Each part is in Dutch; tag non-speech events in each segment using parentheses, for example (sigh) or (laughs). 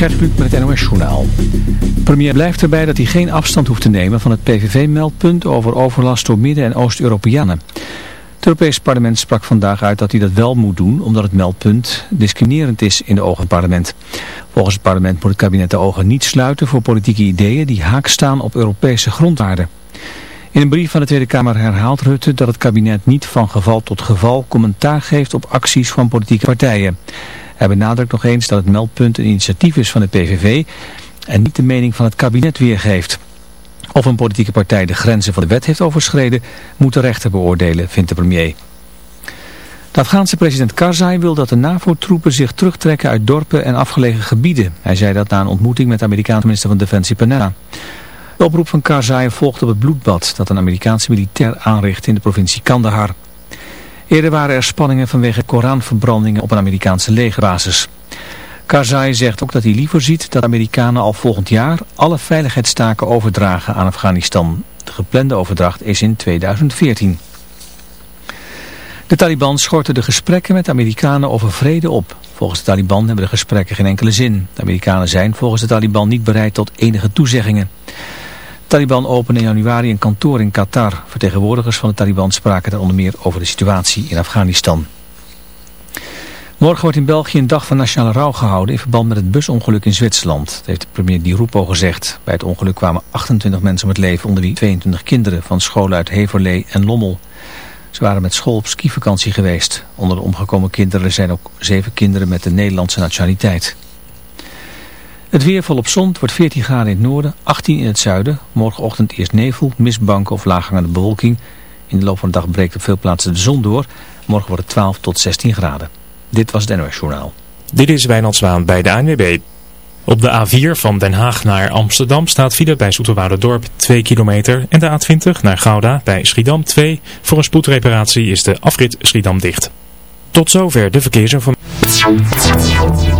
Gert met het NOS-journaal. Premier blijft erbij dat hij geen afstand hoeft te nemen van het PVV-meldpunt over overlast door Midden- en Oost-Europeanen. Het Europees Parlement sprak vandaag uit dat hij dat wel moet doen, omdat het meldpunt discriminerend is in de ogen van het parlement. Volgens het parlement moet het kabinet de ogen niet sluiten voor politieke ideeën die haak staan op Europese grondwaarden. In een brief van de Tweede Kamer herhaalt Rutte dat het kabinet niet van geval tot geval commentaar geeft op acties van politieke partijen. Hij benadrukt nog eens dat het meldpunt een initiatief is van de PVV en niet de mening van het kabinet weergeeft. Of een politieke partij de grenzen van de wet heeft overschreden, moet de rechter beoordelen, vindt de premier. De Afghaanse president Karzai wil dat de NAVO-troepen zich terugtrekken uit dorpen en afgelegen gebieden. Hij zei dat na een ontmoeting met de Amerikaanse minister van Defensie Panetta. De oproep van Karzai volgt op het bloedbad dat een Amerikaanse militair aanricht in de provincie Kandahar. Eerder waren er spanningen vanwege Koranverbrandingen op een Amerikaanse legerbasis. Karzai zegt ook dat hij liever ziet dat Amerikanen al volgend jaar alle veiligheidstaken overdragen aan Afghanistan. De geplande overdracht is in 2014. De Taliban schorten de gesprekken met de Amerikanen over vrede op. Volgens de Taliban hebben de gesprekken geen enkele zin. De Amerikanen zijn volgens de Taliban niet bereid tot enige toezeggingen. Taliban opende in januari een kantoor in Qatar. Vertegenwoordigers van de Taliban spraken daar onder meer over de situatie in Afghanistan. Morgen wordt in België een dag van nationale rouw gehouden in verband met het busongeluk in Zwitserland. Dat heeft de premier Di Rupo gezegd. Bij het ongeluk kwamen 28 mensen om het leven, onder wie 22 kinderen van scholen uit Heverlee en Lommel. Ze waren met school op skivakantie geweest. Onder de omgekomen kinderen zijn ook zeven kinderen met de Nederlandse nationaliteit. Het weer volop zon, het wordt 14 graden in het noorden, 18 in het zuiden. Morgenochtend eerst nevel, mistbanken of laaghangende bewolking. In de loop van de dag breekt op veel plaatsen de zon door. Morgen wordt het 12 tot 16 graden. Dit was het NOS Journaal. Dit is Wijnand Zwaan bij de ANWB. Op de A4 van Den Haag naar Amsterdam staat file bij Dorp 2 kilometer. En de A20 naar Gouda bij Schiedam 2. Voor een spoedreparatie is de afrit Schiedam dicht. Tot zover de verkeersinformatie.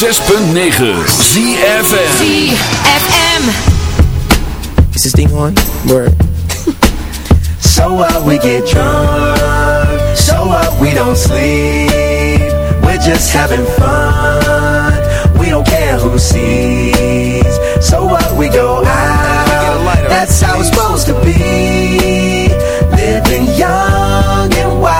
106.9 ZFM ZFM. Is this thing on? Word. (laughs) So what we get drunk, so what we don't sleep. We're just having fun, we don't care who sees. So what we go out, that's how it's supposed to be. Living young and wild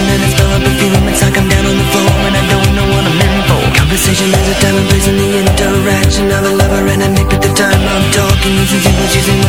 seven and it's full of perfume It's I'm down on the floor and I don't know what I'm in for. Conversation has a time and place and the interaction of a lover and a nick at the time I'm talking. Using symbols, using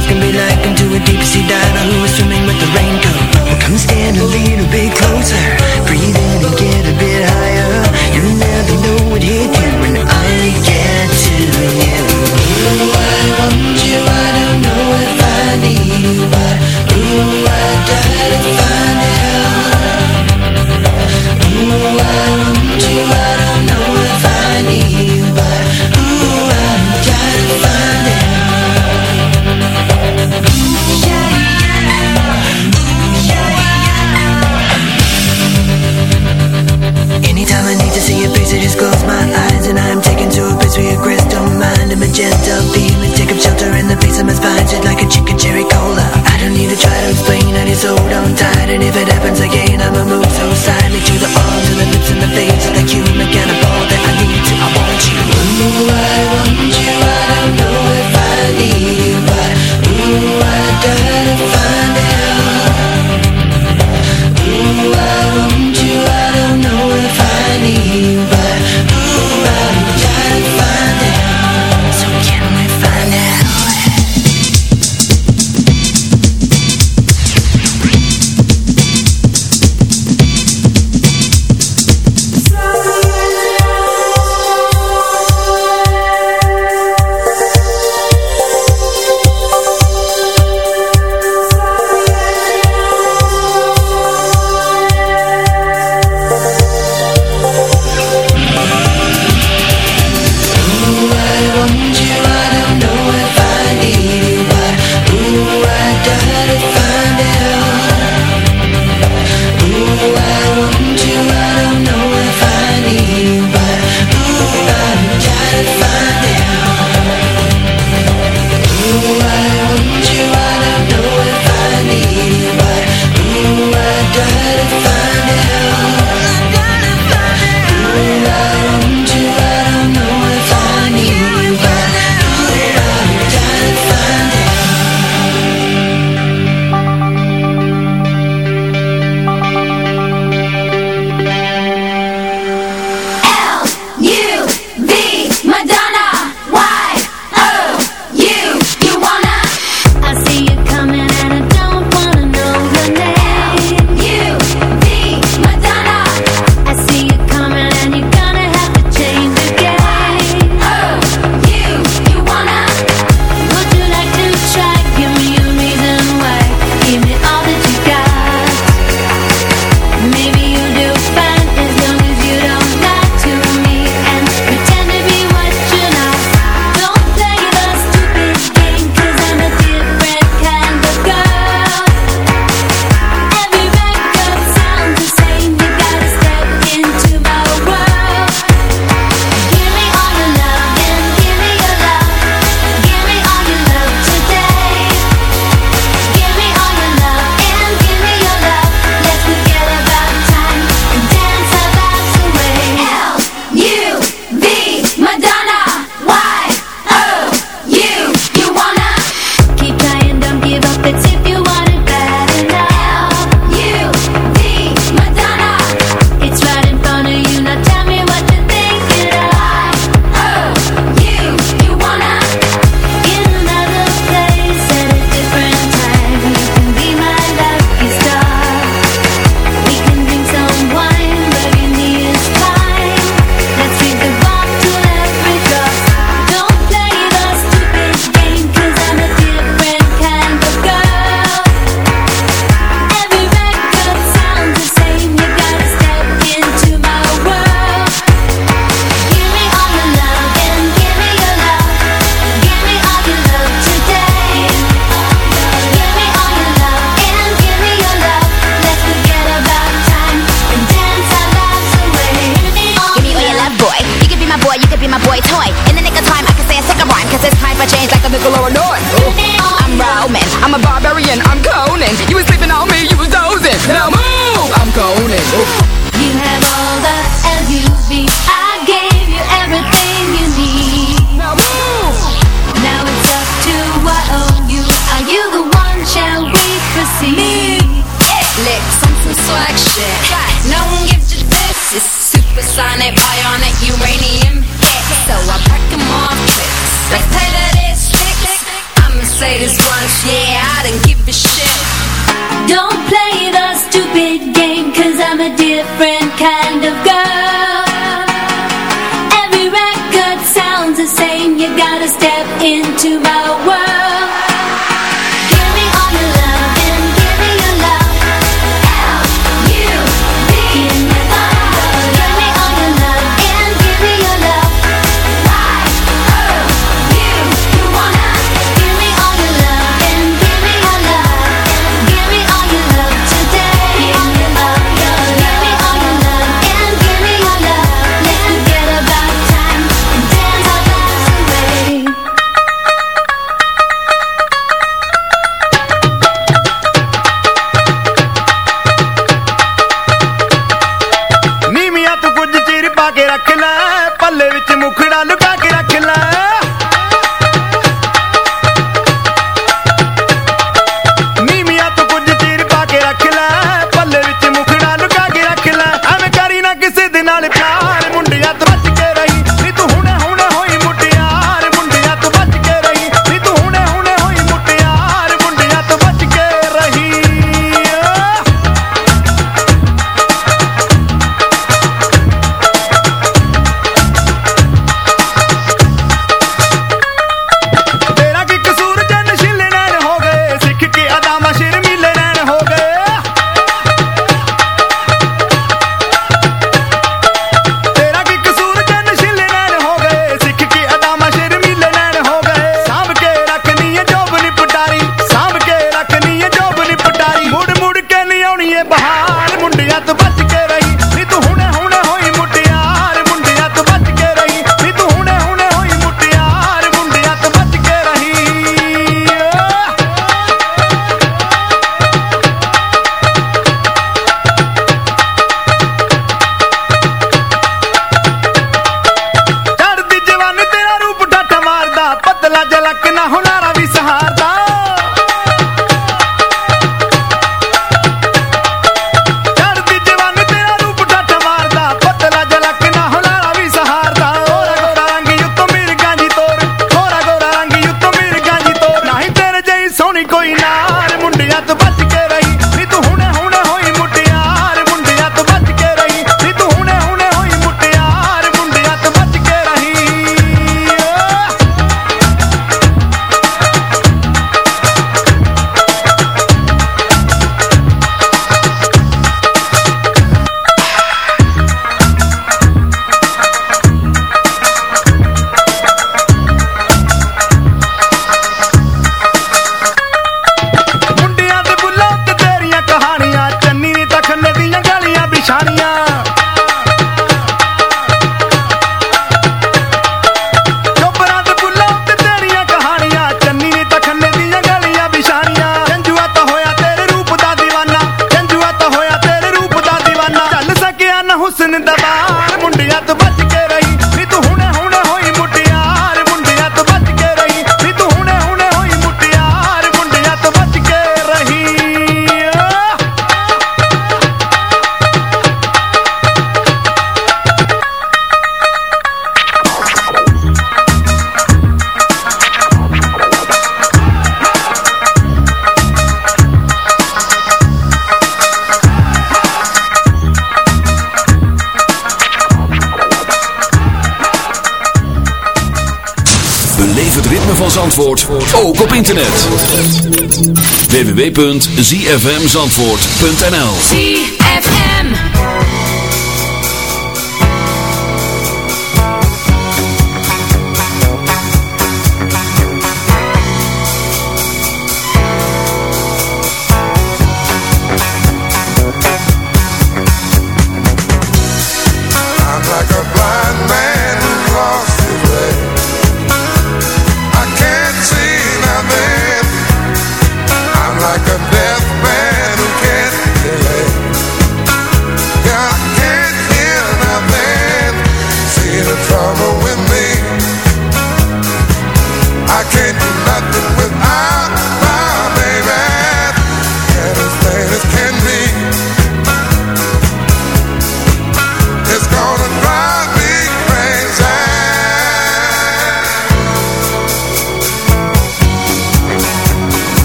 www.zfmzandvoort.nl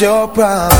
your problem?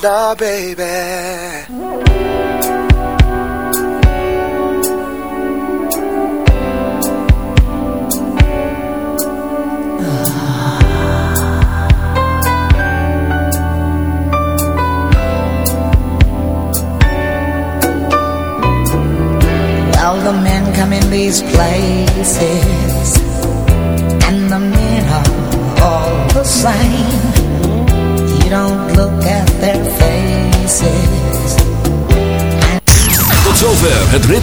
da, baby.